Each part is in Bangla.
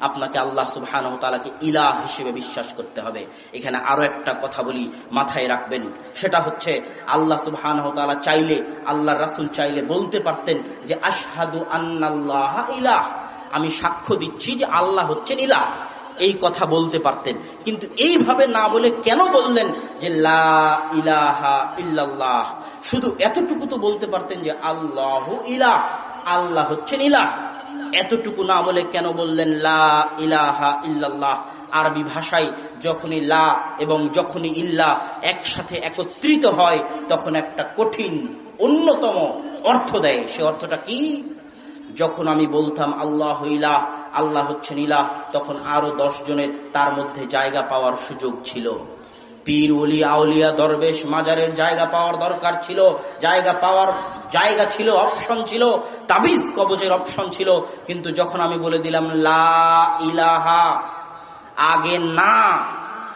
আপনাকে আল্লাহ সুবহান তালাকে ইলাহ হিসেবে বিশ্বাস করতে হবে। এখানে আরও একটা কথা বলি, মাথায় রাখবেন। সেটা হচ্ছে, আল্লাহ সুবহান তালা চাইলে আল্লাহ রাসুল চাইলে বলতে পারতেন যে, আশহাদু আন্নাল্লাহ ইলাহ। আমি সাক্ষ্য দিচ্ছি যে, আল্লাহ হচ্ছেন ইলাহ। এই কথা বলতে পারতেন। কিন্তু এইভাবে না বলে কেন বললেন যে, লা ইলাহা ইল্লাল্লাহ শুধু এতটুকু তো বলতে পারতেন যে, আল্লাহ ইলাহ আল্লাহ হচ্ছেন ইলাহ। এতটুকু না বলে কেন বললেন, লা ইলাহা ইল্লাল্লাহ আরবি ভাষায় যখনই লা এবং যখনই ইল্লা একসাথে একত্রিত হয়, তখন একটা কঠিন, অন্যতম অর্থ দেয়। সে অর্থটা কি? যখন আমি বলতাম, আল্লাহ ইলাহ আল্লাহ হচ্ছেন ইলাহ, তখন আরও দশ জনের তার মধ্যে জায়গা পাওয়ার সুযোগ ছিল। পীর উলি আউলিয়া, দরবেশ, মাজারের জায়গা পাওয়ার দরকার ছিল। জায়গা পাওয়ার জায়গা ছিল অপশন ছিল, তাবিজ কবজের অপশন ছিল। কিন্তু যখন আমি বলে দিলাম, লা ইলাহা আগে না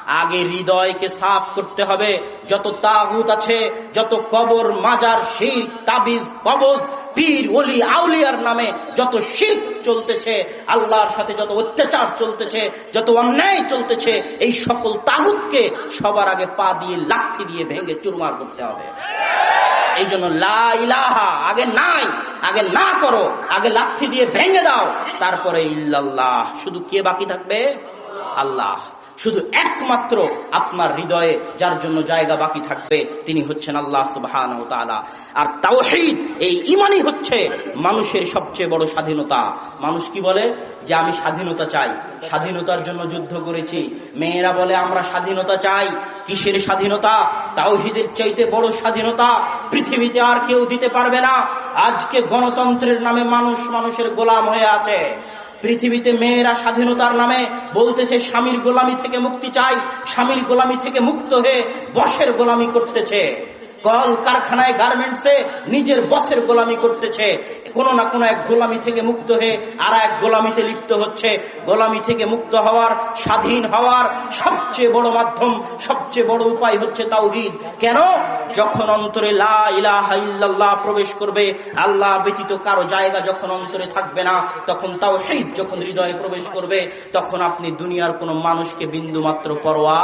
আগে হৃদয়কে সাফ করতে হবে। যত তাগুত আছে, যত কবর, মাজার, শির, তাবিজ, কবজ, পীর, ওলি, আউলিয়ার নামে যত শির চলতেছে, আল্লাহর সাথে যত অত্যাচার চলতেছে, যত অন্যায় চলতেছে, এই সকল তাগুতকে সবার আগে পা দিয়ে লাথি দিয়ে ভেঙে চুরমার করতে হবে। এই জন্য ইলাহা, আগে নাই, আগে না করো, আগে লাথি দিয়ে ভেঙে দাও, তারপরে ইল্লাল্লাহ। শুধু কে বাকি থাকবে? আল্লাহ। শুধু একমাত্র আপনার হৃদয়ে যার জন্য জায়গা বাকি থাকবে, তিনি হচ্ছেন আল্লাহ সুবাহান ও তালা আর তাওহিদ, এই ইমানই হচ্ছে মানুষের সবচেয়ে বড় স্বাধীনতা। মানুষ কি বলে? যে আমি স্বাধীনতা চাই। স্বাধীনতার জন্য যুদ্ধ করেছি। মেয়েরা বলে, আমরা স্বাধীনতা চাই। কিসের স্বাধীনতা? তাওহিদের চাইতে বড় স্বাধীনতা পৃথিবীতে আর কেউ দিতে পারবে না। আজকে গণতন্ত্রের নামে মানুষ মানুষের গোলাম হয়ে আছে। পৃথিবীতে মেয়েরা স্বাধীনতার নামে বলতেছে, স্বামীর গোলামি থেকে মুক্তি চাই, স্বামীর গোলামি থেকে মুক্ত হয়ে বসের গোলামি করতেছে। কল কারখানায় গার্মেন্টসে নিজের বসের গোলামি করতেছে। কোন না কোনো এক গোলামি থেকে মুক্ত হয়ে আর এক গোলামিতে লিপ্ত হচ্ছে। গোলামি থেকে মুক্ত হওয়ার, স্বাধীন হওয়ার সবচেয়ে বড় মাধ্যম, সবচেয়ে বড় উপায় হচ্ছে তাওহিদ। কেন? যখন অন্তরে লা প্রবেশ করবে, আল্লাহ ব্যতীত কারও জায়গা যখন অন্তরে থাকবে না, তখন তাও যখন হৃদয়ে প্রবেশ করবে, তখন আপনি দুনিয়ার কোনো মানুষকে বিন্দু মাত্র পরোয়া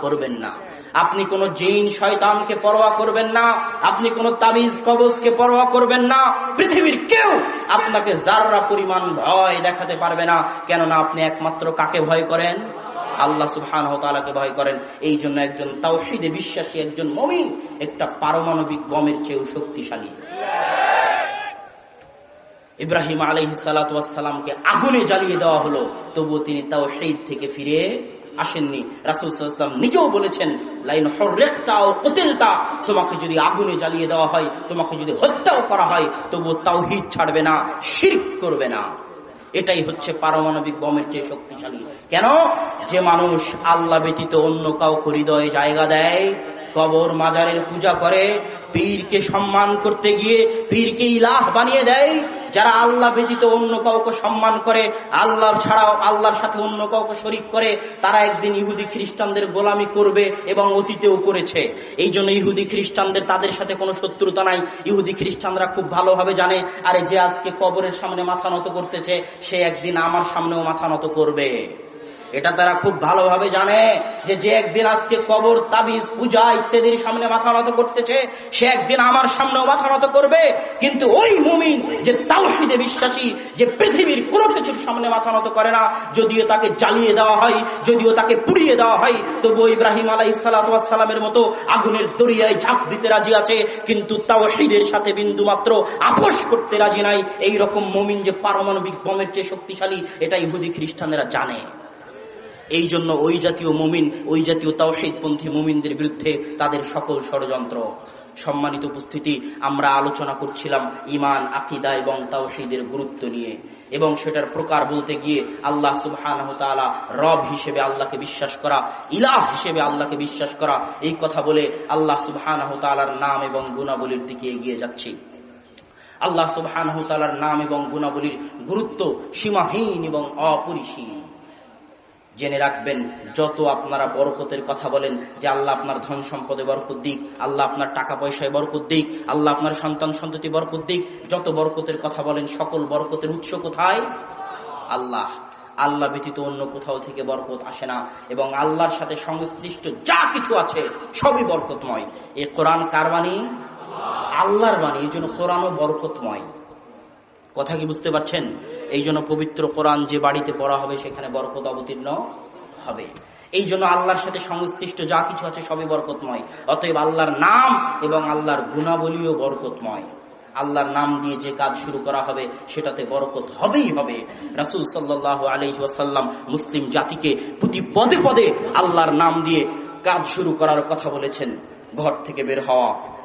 করবেন না। আপনি কোন জিন শয়তানকে পরোয়া করবেন না। আপনি কোন তাবিজ কবজকে পরোয়া করবেন না। পৃথিবীর কেউ আপনাকে যাররা পরিমাণ ভয় দেখাতে পারবে না, কেননা আপনি একমাত্র কাকে ভয় করেন? আল্লাহ সুবহান তালাকে ভয় করেন। এই জন্য একজন তাওহিদে বিশ্বাসী, একজন মমিন, একটা পারমাণবিক বমের চেয়েও শক্তিশালী। ইব্রাহিম আলহ সালাতামকে আগুনে জ্বালিয়ে দেওয়া হলো। তবুও তিনি তাও থেকে ফিরে আসেননি। রাসুল নিজেও বলেছেন, লাইন হরেকটা ও তোমাকে যদি আগুনে জ্বালিয়ে দেওয়া হয়, তোমাকে যদি হত্যাও করা হয় তবু তাওহিদ ছাড়বে না, শির্ক করবে না। এটাই হচ্ছে পারমাণবিক বমের চেয়ে শক্তিশালী। কেন? যে মানুষ আল্লাহ ব্যতীত অন্য কাউকে হৃদয়ে জায়গা দেয় কবর মাজারের পূজা করে, পীরকে সম্মান করতে গিয়ে পীরকে ইলাহ বানিয়ে দেয়। যারা আল্লাহ ব্যতীত অন্য কাউকে সম্মান করে, আল্লাহ ছাড়াও আল্লাহর সাথে অন্য কাউকে শরিক করে, তারা একদিন ইহুদি খ্রিস্টানদের গোলামি করবে এবং অতীতেও করেছে। এই জন্য ইহুদি খ্রিস্টানদের তাদের সাথে কোনো শত্রুতা নাই। ইহুদি খ্রিস্টানরা খুব ভালোভাবে জানে, আরে যে আজকে কবরের সামনে মাথা নত করতেছে, সে একদিন আমার সামনেও মাথা নত করবে। এটা তারা খুব ভালোভাবে জানে যে যে একদিন আজকে কবর, তাবিজ, পূজা ইত্যাদির সামনে মাথা নত করতেছে, সে একদিন আমার সামনেও মাথা নত করবে। কিন্তু ওই মুমিন যে তাওহিদে বিশ্বাসী, যে পৃথিবীর কোনো কিছুর সামনে মাথা নত করে না, যদিও তাকে জ্বালিয়ে দেওয়া হয়, যদিও তাকে পুড়িয়ে দেওয়া হয় তবু ইব্রাহিম আলাই সালাতামের মতো আগুনের দরিয়ায় ঝাঁপ দিতে রাজি আছে, কিন্তু তাওহিদের সাথে বিন্দু মাত্র আপোষ করতে রাজি নাই। এই রকম মমিন যে পারমাণবিক বমের চেয়ে শক্তিশালী, এটা ইহুদি খ্রিস্টানেরা জানে। এই জন্য ওই জাতীয় মুমিন, ওই জাতীয় তাওহিদপন্থী মুমিনদের বিরুদ্ধে তাদের সকল ষড়যন্ত্র। সম্মানিত উপস্থিতি, আমরা আলোচনা করছিলাম ইমান আকিদা এবং তাওহিদের গুরুত্ব নিয়ে। এবং সেটার প্রকার বলতে গিয়ে আল্লাহ সুবহান রব হিসেবে আল্লাহকে বিশ্বাস করা, ইলাহ হিসেবে আল্লাহকে বিশ্বাস করা, এই কথা বলে আল্লাহ সুবহান নাম এবং গুণাবলীর দিকে এগিয়ে যাচ্ছি। আল্লাহ সুবহান নাম এবং গুণাবলীর গুরুত্ব সীমাহীন এবং অপরিসীম। জেনে রাখবেন, যত আপনারা বরকতের কথা বলেন যে আল্লাহ আপনার ধন সম্পদে বরকত দিক, আল্লাহ আপনার টাকা পয়সায় বরকত দিক, আল্লাহ আপনার সন্তান সন্ততি বরকত দিক, যত বরকতের কথা বলেন, সকল বরকতের উৎস কোথায়? আল্লাহ। আল্লাহ ব্যতীত অন্য কোথাও থেকে বরকত আসে না এবং আল্লাহর সাথে সংশ্লিষ্ট যা কিছু আছে, সবই বরকতময়। এ কোরআন কার বাণী? আল্লাহর বাণী। এই জন্য কোরআনও বরকতময়। কথা কি বুঝতে পারছেন? এই জন্য পবিত্র কোরআন যে বাড়িতে পড়া হবে, সেখানে বরকত অবতীর্ণ হবে। এই জন্য আল্লাহর সাথে সংশ্লিষ্ট যা কিছু আছে, সবই বরকতময়। অতএব আল্লাহর নাম এবং আল্লাহর গুণাবলীও বরকতময়। আল্লাহর নাম দিয়ে যে কাজ শুরু করা হবে, সেটাতে বরকত হবেই হবে। রাসুল সাল্লাহ আলহি ওয়াসাল্লাম মুসলিম জাতিকে প্রতি পদে পদে আল্লাহর নাম দিয়ে কাজ শুরু করার কথা বলেছেন। ঘর থেকে বের হওয়া।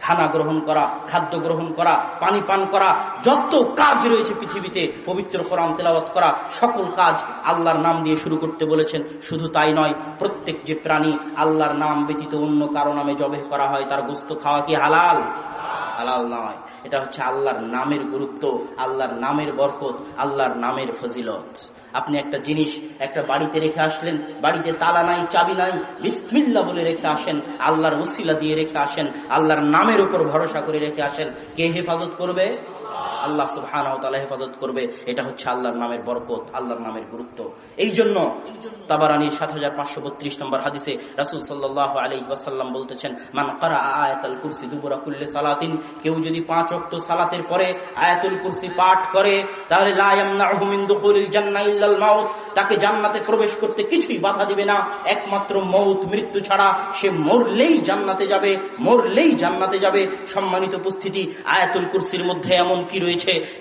খানা গ্রহণ করা, খাদ্য গ্রহণ করা, পানি পান করা, যত কাজ রয়েছে পৃথিবীতে, পবিত্র কোরআন তেলাওয়াত করা, সকল কাজ আল্লাহর নাম দিয়ে শুরু করতে বলেছেন। শুধু তাই নয়, প্রত্যেক যে প্রাণী আল্লাহর নাম ব্যতীত অন্য কারও নামে জবে করা হয়, তার গোস্ত খাওয়া কি হালাল? হালাল নয়। এটা হচ্ছে আল্লাহর নামের গুরুত্ব, আল্লাহর নামের বরকত, আল্লাহর নামের ফজিলত। আপনি একটা জিনিস একটা বাড়িতে রেখে আসলেন, বাড়িতে তালা নাই, চাবি নাই বিসমিল্লা বলে রেখে আসেন, আল্লাহর ওসিলা দিয়ে রেখে আসেন, আল্লাহর নামের উপর ভরসা করে রেখে আসেন, কে হেফাজত করবে? আল্লাহ সুবহান হেফাজত করবে, এটা হচ্ছে আল্লাহর নামের বরকত, আল্লাহর নামের গুরুত্ব। এই জন্য তাবারানির সাত হাজার পাঁচশো বত্রিশ নম্বর হাদিসে রাসুল সাল্লাহ আলি ওয়াসাল্লাম বলতেছেন, মান করা আয়াতাল কুরসি দুবুরা কুল্লে সালাতিন কেউ যদি পাঁচ অক্ত সালাতের পরে আয়াতুল কুরসি পাঠ করে, তাহলে তাকে জান্নাতে প্রবেশ করতে কিছুই বাধা দিবে না। একমাত্র মৌত মৃত্যু ছাড়া সে মরলেই জান্নাতে যাবে, মরলেই জান্নাতে যাবে। সম্মানিত উপস্থিতি, আয়াতুল কুরসির মধ্যে এমন কি রয়েছে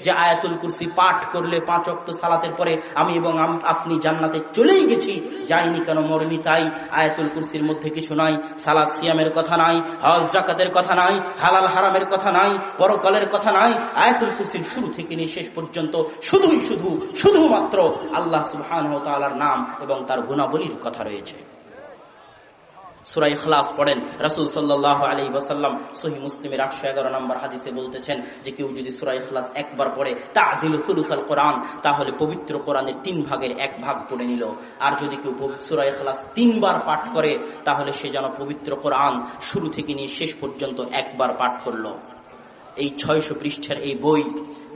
যে আয়াতুল কুরসি পাঠ করলে পাঁচ অক্ত সালাতের পরে আমি এবং আপনি জান্নাতে চলেই গেছি। যাইনি কেন, মরনি তাই। আয়াতুল কুরসির মধ্যে কিছু নাই। সালাদ সিয়ামের কথা নাই, হজ জাকাতের কথা নাই, হালাল হারামের কথা নাই, পরকালের কথা নাই। আয়াতুল কুরসির শুরু থেকে নিয়ে শেষ পর্যন্ত শুধুই শুধু, শুধুমাত্র আল্লাহ সুবহান নাম এবং তার গুণাবলীর কথা রয়েছে। সুরাই খলাস পড়েন। রাসুল সাল্লাহ আলী ওসাল্লাম সহি মুসলিমের আটশো এগারো নম্বর হাদিসে বলতেছেন যে, কেউ যদি সুরাই খলাস একবার পড়ে তা দিল সুলুকাল কোরআন, তাহলে পবিত্র কোরআনের তিন ভাগের এক ভাগ পড়ে নিল। আর যদি কেউ সুরাই খলাস তিনবার পাঠ করে, তাহলে সে যেন পবিত্র কোরআন শুরু থেকে নিয়ে শেষ পর্যন্ত একবার পাঠ করল। এই ছয়শো পৃষ্ঠের এই বই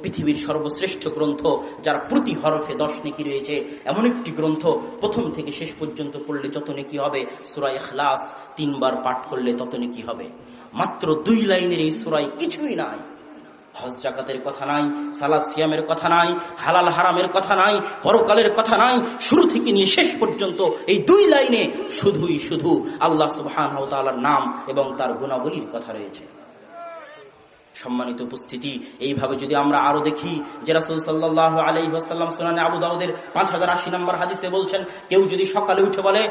পৃথিবীর সর্বশ্রেষ্ঠ গ্রন্থ যার প্রতি হরফে দশ নেকি রয়েছে, এমন একটি গ্রন্থ প্রথম থেকে শেষ পর্যন্ত পড়লে যত নেকি হবে সুরাই খ্লাস তিনবার পাঠ করলে তত নেকি হবে। মাত্র দুই লাইনের এই সুরাই কিছুই নাই। হজ জাকাতের কথা নাই, সালাদ সিয়ামের কথা নাই, হালাল হারামের কথা নাই, পরকালের কথা নাই, শুরু থেকে নিয়ে শেষ পর্যন্ত এই দুই লাইনে শুধুই শুধু আল্লাহ সুবহান নাম এবং তার গুণাবলীর কথা রয়েছে। সম্মানিত উপস্থিতি। এইভাবে যদি আমরা আরও দেখি যে রাসুল সাল্লাহ আলাইসাল্লাম সুনানে আবু দাউদের পাঁচ হাজার আশি নম্বর হাদিসে বলছেন, কেউ যদি সকালে উঠে বলে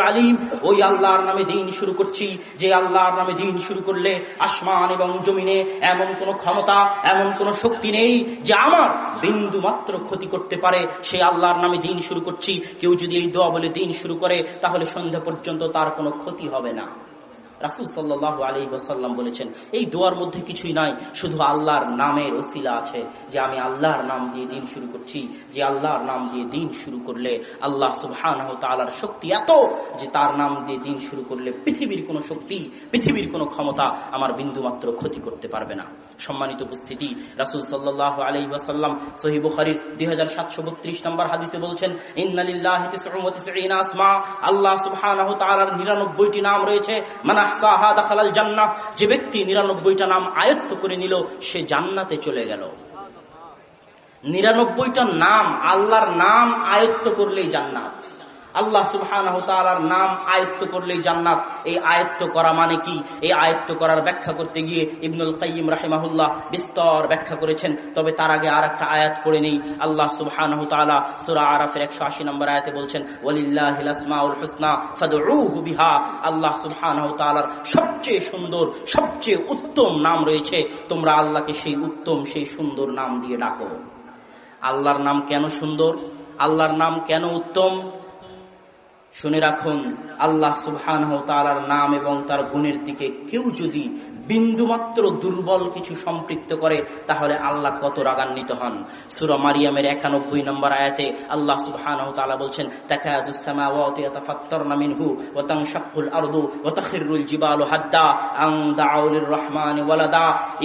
আলিম। ওই আল্লাহর নামে দিন শুরু করছি। যে আল্লাহর নামে দিন শুরু করলে আসমান এবং জমিনে এমন কোন ক্ষমতা, এমন কোন শক্তি নেই যে আমার বিন্দু মাত্র ক্ষতি করতে পারে। সে আল্লাহর নামে দিন শুরু করছি। কেউ যদি এই দোয়া বলে দিন শুরু করে, তাহলে সন্ধ্যা পর্যন্ত তার কোনো ক্ষতি হবে না। রাসুল সাল্লাহ আলী ওসাল্লাম বলেছেন, এই দোয়ার মধ্যে কিছুই নাই, শুধু আল্লাহর নামের ওসিলা আছে যে আমি আল্লাহর নাম দিয়ে দিন শুরু করছি, যে আল্লাহর নাম দিয়ে দিন শুরু করলে আল্লাহ সুবহান তালার শক্তি এত যে তার নাম দিয়ে দিন শুরু করলে পৃথিবীর কোনো শক্তি, পৃথিবীর কোনো ক্ষমতা আমার বিন্দুমাত্র ক্ষতি করতে পারবে না। সম্মানিত উপস্থিতি। রাসুল সাল্লাহ আলী ওয়াসাল্লাম সহি বুখারির দুই হাজার সাতশো বত্রিশ নম্বর হাদিসে বলছেন, ইন্নালিল্লাহ আল্লাহ সুবহান নিরানব্বইটি নাম রয়েছে, মানা যে ব্যক্তি নিরানব্বইটা নাম আয়ত্ত করে নিল, সে জান্নাতে চলে গেল। নিরানব্বইটা নাম আল্লাহর নাম আয়ত্ত করলেই জান্নাত। আল্লাহ সুবহান নাম আয়ত্ত করলেই জান্নাত। এই আয়ত্ত করা মানে কি? এই আয়ত্ত করার ব্যাখ্যা করতে গিয়ে ইবনুল কাইম রাহিমাহুল্লাহ বিস্তর ব্যাখ্যা করেছেন। তবে তার আগে আর একটা আয়াত করে নেই। আল্লাহ সুবহান সুরা আরাফের একশো আশি নম্বর আয়াতে বলছেন আল্লাহ সুবহান সবচেয়ে সুন্দর, সবচেয়ে উত্তম নাম রয়েছে। তোমরা আল্লাহকে সেই উত্তম, সেই সুন্দর নাম দিয়ে ডাকো। আল্লাহর নাম কেন সুন্দর? আল্লাহর নাম কেন উত্তম? শুনে রাখুন, আল্লাহ সুবহান তালার নাম এবং তার গুণের দিকে কেউ যদি বিন্দুমাত্র দুর্বল কিছু সম্পৃক্ত করে, তাহলে আল্লাহ কত রাগান্বিত হন। সুরা মারিয়ামের একানব্বই নম্বর আয়াতে আল্লাহ সুবহান তালা বলছেন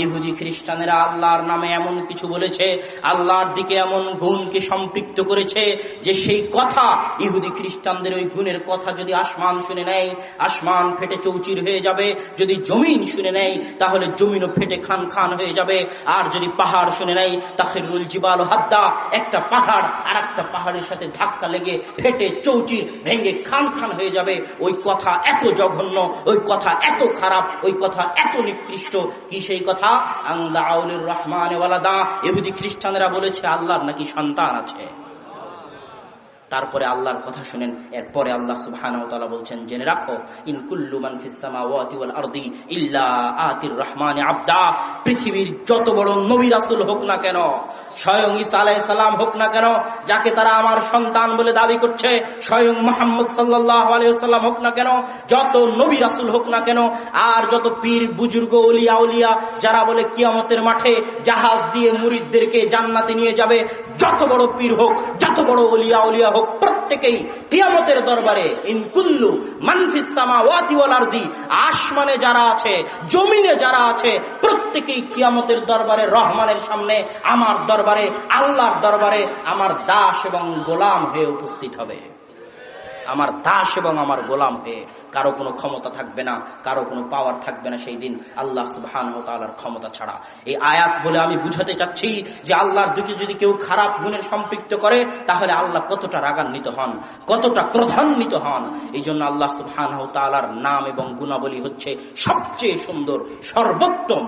ইহুদি খ্রিস্টানেরা আল্লাহর নামে এমন কিছু বলেছে, আল্লাহর দিকে এমন গুণকে সম্পৃক্ত করেছে যে সেই কথা ইহুদি খ্রিস্টানদের ওই গুণের কথা যদি আসমান শুনে নেয়, আসমান ফেটে চৌচির হয়ে যাবে। যদি জমিন শুনে নেয়, তাহলে জমিনও ফেটে খান খান হয়ে যাবে। আর যদি পাহাড় শুনে নেয় তাহিরুল জিবাল হাদ্দা, একটা পাহাড় আর একটা পাহাড়ের সাথে ধাক্কা লেগে ফেটে চৌচির ভেঙে খান খান হয়ে যাবে। ওই কথা এত জঘন্য, ওই কথা এত খারাপ, ওই কথা এত নিকৃষ্ট। কি সেই কথা? আন্দা আউলুর রহমান এহুদি খ্রিস্টানরা বলেছে, আল্লাহর নাকি সন্তান আছে। তারপরে আল্লাহর কথা শুনেন। এরপরে আল্লাহ সুবহান বলছেন, জেনে রাখো ইনকুল্লু রহমান আবদা। পৃথিবীর যত বড় নবী রাসুল হোক না কেন, স্বয়ং ইসা আলাই সালাম হোক না কেন, যাকে তারা আমার সন্তান বলে দাবি করছে, স্বয়ং মোহাম্মদ সাল্লাহ আলিয়াল্লাম হোক না কেন, যত নবী রাসুল হোক না কেন, আর যত পীর, বুজুর্গ উলিয়া উলিয়া, যারা বলে কিয়ামতের মাঠে জাহাজ দিয়ে মুরিদদেরকে জান্নাতে নিয়ে যাবে, যত বড় পীর হোক, যত বড় উলিয়া উলিয়া হোক প্রত্যেকেই কিয়ামতের দরবারে ইনকুল্লু মানফিসামা ওয়াতিওয়াল আরজি আসমানে যারা আছে, জমিনে যারা আছে, প্রত্যেকেই কিয়ামতের দরবারে, রহমানের সামনে, আমার দরবারে, আল্লাহর দরবারে আমার দাস এবং গোলাম হয়ে উপস্থিত হবে। আমার দাস এবং আমার গোলাম হয়ে কারও কোনো ক্ষমতা থাকবে না, কারও কোনো পাওয়ার থাকবে না সেই দিন আল্লাহ সুবহান তালার ক্ষমতা ছাড়া। এই আয়াত বলে আমি বুঝাতে চাচ্ছি যে আল্লাহর দিকে যদি কেউ খারাপ গুণের সম্পৃক্ত করে, তাহলে আল্লাহ কতটা রাগান্বিত হন, কতটা ক্রধান্বিত হন। এই জন্য আল্লাহ সুবহান তালার নাম এবং গুণাবলী হচ্ছে সবচেয়ে সুন্দর, সর্বোত্তম।